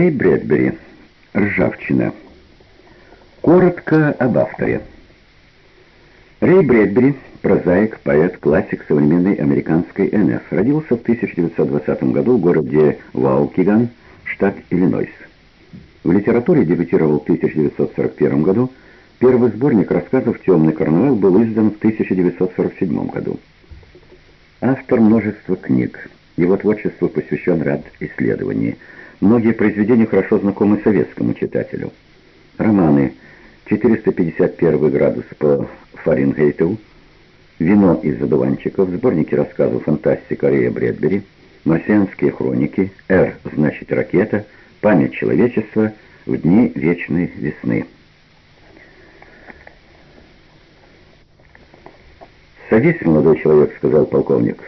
Рэй Брэдбери. Ржавчина. Коротко об авторе. Рэй Брэдбери, прозаик, поэт, классик современной американской НФ, родился в 1920 году в городе Ваукиган, штат Иллинойс. В литературе дебютировал в 1941 году. Первый сборник рассказов «Темный карнавал» был издан в 1947 году. Автор множества книг. Его творчеству посвящен ряд исследований – Многие произведения хорошо знакомы советскому читателю. Романы «451 градус по Фаренгейту», «Вино из задуванчиков», сборники рассказов «Фантастика» Рея Брэдбери, «Марсианские хроники», «Р» значит «ракета», «Память человечества» в дни вечной весны. «Садись, молодой человек», — сказал полковник.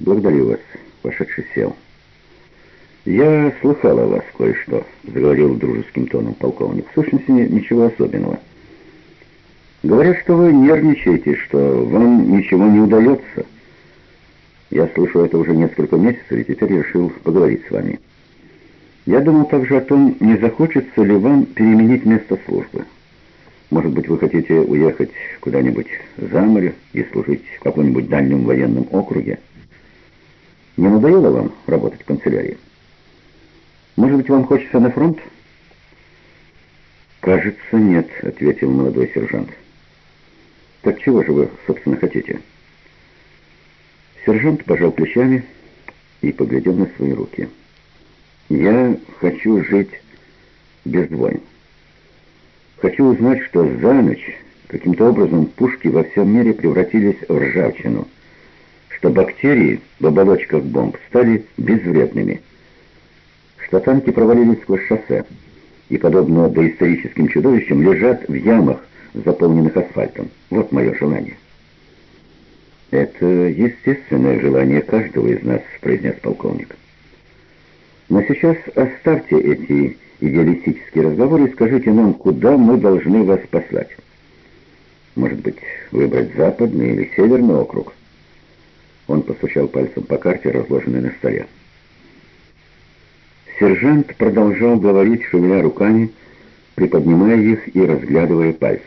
«Благодарю вас», — вошедший сел. «Я слыхал о вас кое-что», — заговорил дружеским тоном полковник. «В сущности, ничего особенного. Говорят, что вы нервничаете, что вам ничего не удается. Я слышу это уже несколько месяцев, и теперь решил поговорить с вами. Я думал также о том, не захочется ли вам переменить место службы. Может быть, вы хотите уехать куда-нибудь за море и служить в каком-нибудь дальнем военном округе? Не надоело вам работать в канцелярии?» Может быть, вам хочется на фронт?» «Кажется, нет», — ответил молодой сержант. «Так чего же вы, собственно, хотите?» Сержант пожал плечами и поглядел на свои руки. «Я хочу жить без войн. Хочу узнать, что за ночь каким-то образом пушки во всем мире превратились в ржавчину, что бактерии в оболочках бомб стали безвредными» что танки провалились сквозь шоссе и, подобно доисторическим чудовищам, лежат в ямах, заполненных асфальтом. Вот мое желание. «Это естественное желание каждого из нас», — произнес полковник. «Но сейчас оставьте эти идеалистические разговоры и скажите нам, куда мы должны вас послать. Может быть, выбрать западный или северный округ?» Он постучал пальцем по карте, разложенной на столе. Сержант продолжал говорить, шевеля руками, приподнимая их и разглядывая пальцы.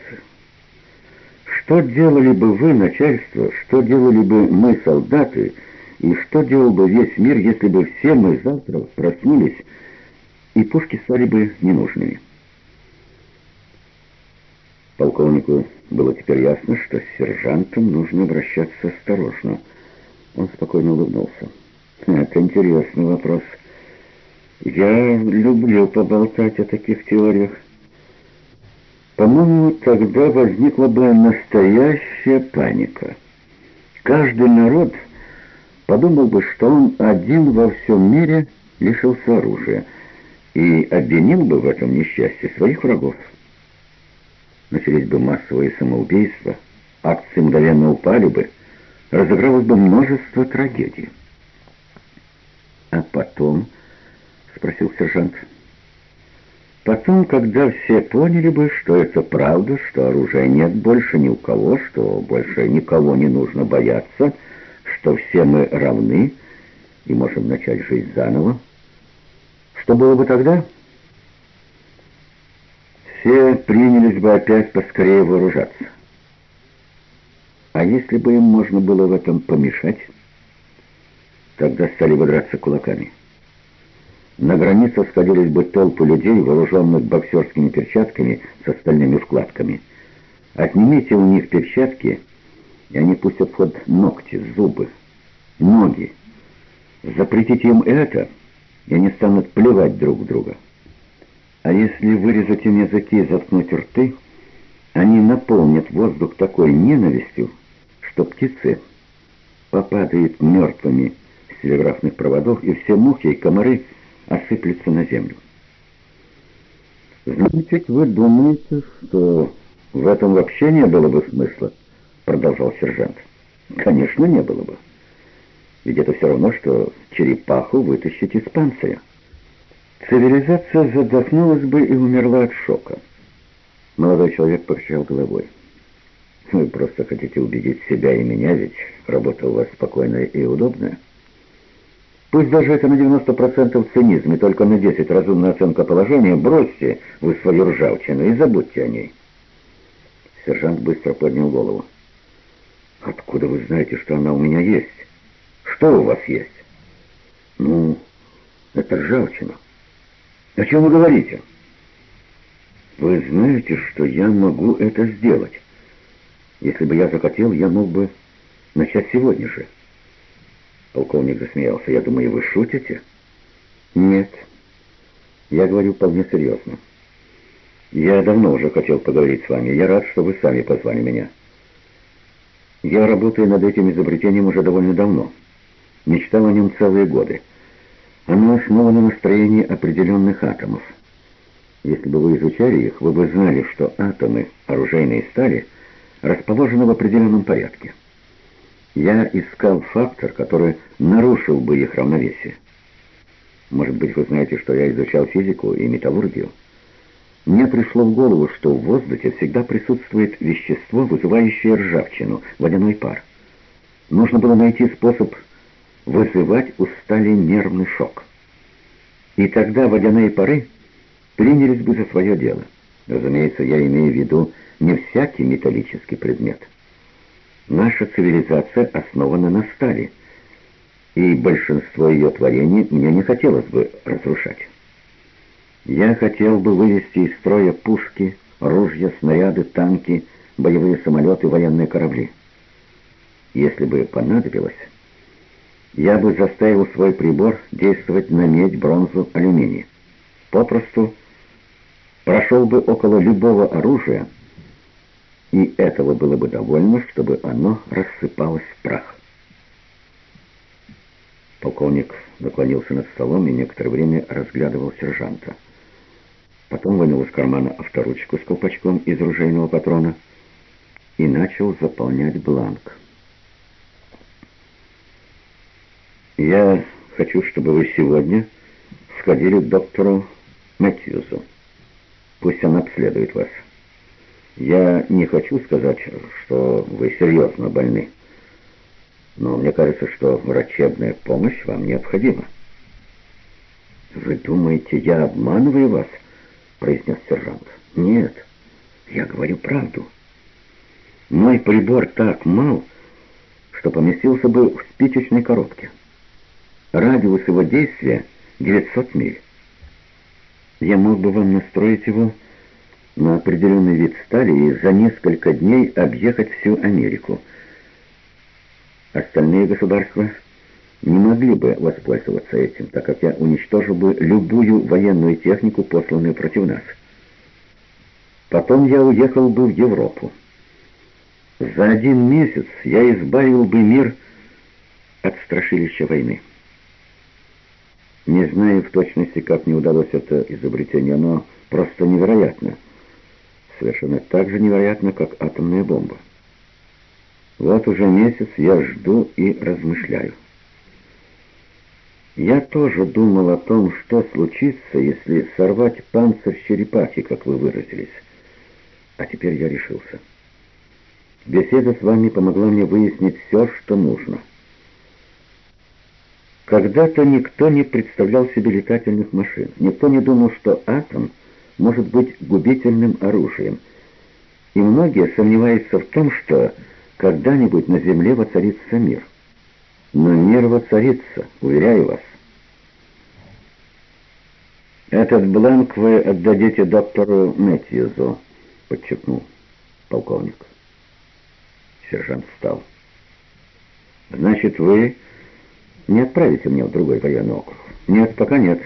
«Что делали бы вы, начальство, что делали бы мы, солдаты, и что делал бы весь мир, если бы все мы завтра проснулись, и пушки стали бы ненужными?» Полковнику было теперь ясно, что с сержантом нужно обращаться осторожно. Он спокойно улыбнулся. «Это интересный вопрос». Я люблю поболтать о таких теориях. По-моему, тогда возникла бы настоящая паника. Каждый народ подумал бы, что он один во всем мире лишился оружия и обвинил бы в этом несчастье своих врагов. Начались бы массовые самоубийства, акции мгновенно упали бы, разыгралось бы множество трагедий. А потом — спросил сержант. Потом, когда все поняли бы, что это правда, что оружия нет больше ни у кого, что больше никого не нужно бояться, что все мы равны и можем начать жить заново, что было бы тогда? Все принялись бы опять поскорее вооружаться. А если бы им можно было в этом помешать, тогда стали бы драться кулаками. На границе сходились бы толпы людей, вооруженных боксерскими перчатками с остальными вкладками. Отнимите у них перчатки, и они пустят в ход ногти, зубы, ноги. Запретите им это, и они станут плевать друг друга. А если вырезать им языки и заткнуть рты, они наполнят воздух такой ненавистью, что птицы попадают мертвыми с телеграфных проводов, и все мухи и комары — осыплется на землю. «Значит, вы думаете, что в этом вообще не было бы смысла?» Продолжал сержант. «Конечно, не было бы. Ведь это все равно, что черепаху вытащить из панциря. Цивилизация задохнулась бы и умерла от шока». Молодой человек покачал головой. «Вы просто хотите убедить себя и меня, ведь работа у вас спокойная и удобная». Пусть даже это на 90% цинизм и только на 10% разумная оценка положения, бросьте вы свою ржавчину и забудьте о ней. Сержант быстро поднял голову. «Откуда вы знаете, что она у меня есть? Что у вас есть?» «Ну, это ржавчина». «О чем вы говорите?» «Вы знаете, что я могу это сделать. Если бы я захотел, я мог бы начать сегодня же». Полковник засмеялся. «Я думаю, вы шутите?» «Нет. Я говорю вполне серьезно. Я давно уже хотел поговорить с вами. Я рад, что вы сами позвали меня. Я работаю над этим изобретением уже довольно давно. Мечтал о нем целые годы. Оно основано на строении определенных атомов. Если бы вы изучали их, вы бы знали, что атомы оружейной стали расположены в определенном порядке. Я искал фактор, который нарушил бы их равновесие. Может быть, вы знаете, что я изучал физику и металлургию? Мне пришло в голову, что в воздухе всегда присутствует вещество, вызывающее ржавчину, водяной пар. Нужно было найти способ вызывать у стали нервный шок. И тогда водяные пары принялись бы за свое дело. Разумеется, я имею в виду не всякий металлический предмет. Наша цивилизация основана на стали, и большинство ее творений мне не хотелось бы разрушать. Я хотел бы вывести из строя пушки, ружья, снаряды, танки, боевые самолеты, военные корабли. Если бы понадобилось, я бы заставил свой прибор действовать на медь, бронзу, алюминий. Попросту прошел бы около любого оружия, и этого было бы довольно, чтобы оно рассыпалось в прах. Полковник наклонился над столом и некоторое время разглядывал сержанта. Потом вынул из кармана авторучку с колпачком из ружейного патрона и начал заполнять бланк. «Я хочу, чтобы вы сегодня сходили к доктору Мэтьюзу. Пусть он обследует вас». Я не хочу сказать, что вы серьезно больны, но мне кажется, что врачебная помощь вам необходима. «Вы думаете, я обманываю вас?» — произнес сержант. «Нет, я говорю правду. Мой прибор так мал, что поместился бы в спичечной коробке. Радиус его действия — 900 миль. Я мог бы вам настроить его на определенный вид стали и за несколько дней объехать всю Америку. Остальные государства не могли бы воспользоваться этим, так как я уничтожил бы любую военную технику, посланную против нас. Потом я уехал бы в Европу. За один месяц я избавил бы мир от страшилища войны. Не знаю в точности, как мне удалось это изобретение, но просто невероятно совершенно так же невероятно, как атомная бомба. Вот уже месяц я жду и размышляю. Я тоже думал о том, что случится, если сорвать панцирь черепахи, как вы выразились. А теперь я решился. Беседа с вами помогла мне выяснить все, что нужно. Когда-то никто не представлял себе летательных машин. Никто не думал, что атом — может быть губительным оружием. И многие сомневаются в том, что когда-нибудь на Земле воцарится мир. Но мир воцарится, уверяю вас. «Этот бланк вы отдадите доктору Мэтьюзу», — подчеркнул полковник. Сержант встал. «Значит, вы не отправите меня в другой военный округ?» «Нет, пока нет.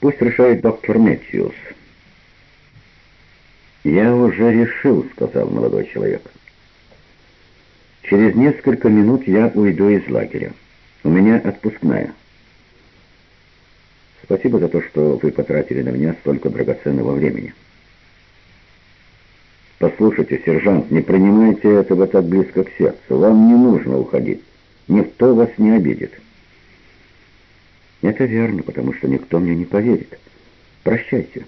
Пусть решает доктор Мэтьюз». «Я уже решил», — сказал молодой человек. «Через несколько минут я уйду из лагеря. У меня отпускная. Спасибо за то, что вы потратили на меня столько драгоценного времени». «Послушайте, сержант, не принимайте этого так близко к сердцу. Вам не нужно уходить. Никто вас не обидит». «Это верно, потому что никто мне не поверит. Прощайте».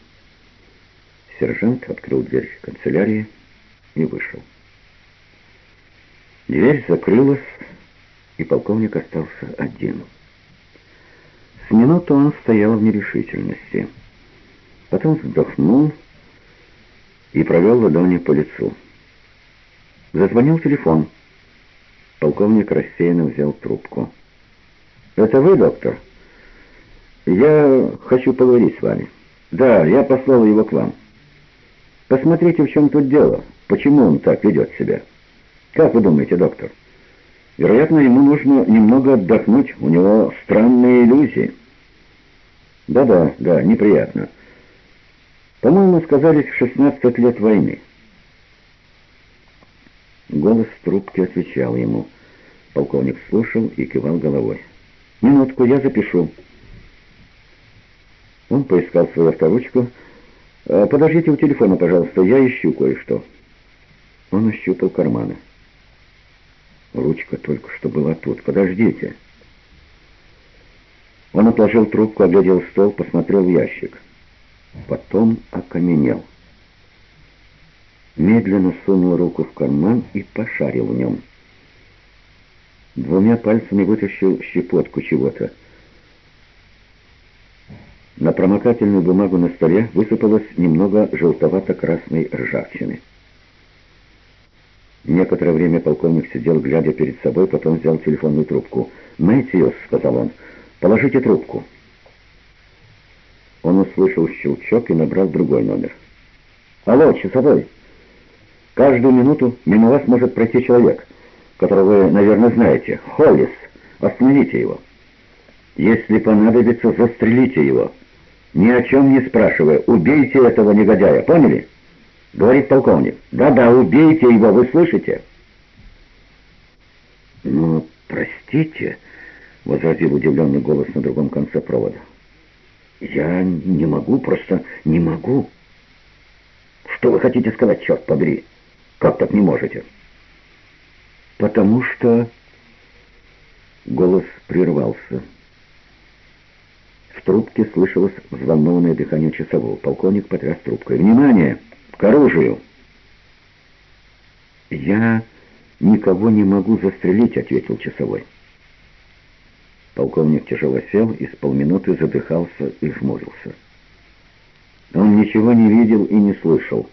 Сержант открыл дверь канцелярии и вышел. Дверь закрылась, и полковник остался один. С минуту он стоял в нерешительности. Потом вздохнул и провел ладони по лицу. Зазвонил телефон. Полковник рассеянно взял трубку. «Это вы, доктор?» «Я хочу поговорить с вами». «Да, я послал его к вам». «Посмотрите, в чем тут дело. Почему он так ведет себя?» «Как вы думаете, доктор?» «Вероятно, ему нужно немного отдохнуть. У него странные иллюзии». «Да-да, да, неприятно. По-моему, сказались 16 лет войны». Голос трубки отвечал ему. Полковник слушал и кивал головой. «Минутку, я запишу». Он поискал свою авторучку. «Э, «Подождите у телефона, пожалуйста, я ищу кое-что». Он ощупал карманы. Ручка только что была тут. «Подождите». Он отложил трубку, оглядел стол, посмотрел в ящик. Потом окаменел медленно сунул руку в карман и пошарил в нем. Двумя пальцами вытащил щепотку чего-то. На промокательную бумагу на столе высыпалось немного желтовато-красной ржавчины. Некоторое время полковник сидел, глядя перед собой, потом взял телефонную трубку. «Мэтьюс», — сказал он, — «положите трубку». Он услышал щелчок и набрал другой номер. «Алло, часовой!» Каждую минуту мимо вас может пройти человек, которого вы, наверное, знаете. Холлис. Остановите его. Если понадобится, застрелите его. Ни о чем не спрашивая. Убейте этого негодяя. Поняли? Говорит полковник. Да-да, убейте его, вы слышите? Ну, простите, возразил удивленный голос на другом конце провода. Я не могу, просто не могу. Что вы хотите сказать, черт побери? Как так не можете? Потому что... Голос прервался. В трубке слышалось взволнованное дыхание часового. Полковник потряс трубкой. «Внимание! К оружию!» «Я никого не могу застрелить», — ответил часовой. Полковник тяжело сел и с полминуты задыхался и жмурился. Он ничего не видел и не слышал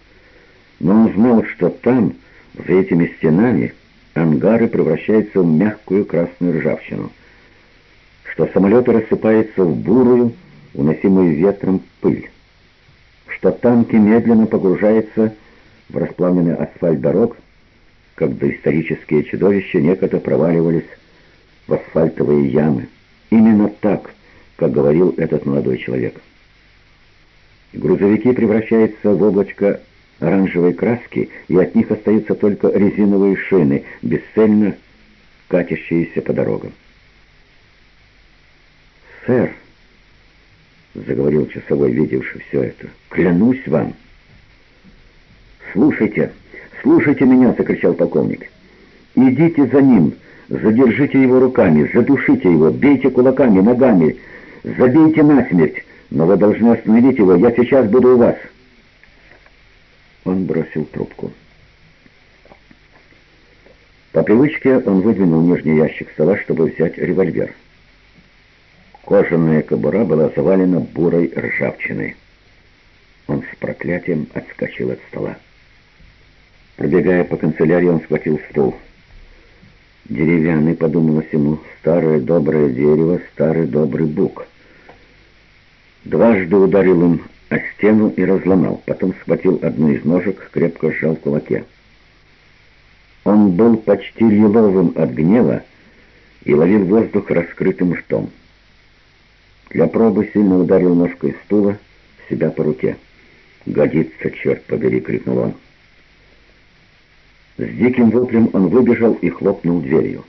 но он знал, что там, за этими стенами, ангары превращаются в мягкую красную ржавчину, что самолеты рассыпаются в бурую, уносимую ветром пыль, что танки медленно погружаются в расплавленный асфальт дорог, как доисторические чудовища некогда проваливались в асфальтовые ямы. Именно так, как говорил этот молодой человек. Грузовики превращаются в облачко оранжевой краски, и от них остаются только резиновые шины, бесцельно катящиеся по дорогам. «Сэр», — заговорил часовой, видевший все это, — «клянусь вам». «Слушайте, слушайте меня!» — закричал полковник. «Идите за ним, задержите его руками, задушите его, бейте кулаками, ногами, забейте насмерть, но вы должны остановить его, я сейчас буду у вас». Он бросил трубку. По привычке он выдвинул нижний ящик стола, чтобы взять револьвер. Кожаная кобура была завалена бурой ржавчиной. Он с проклятием отскочил от стола. Пробегая по канцелярии, он схватил стул. Деревянный, подумалось ему, старое доброе дерево, старый добрый бук. Дважды ударил им о стену и разломал. Потом схватил одну из ножек, крепко сжал в кулаке. Он был почти лиловым от гнева и ловил воздух раскрытым ртом. Для пробы сильно ударил ножкой стула себя по руке. «Годится, черт побери!» — крикнул он. С диким воплем он выбежал и хлопнул дверью.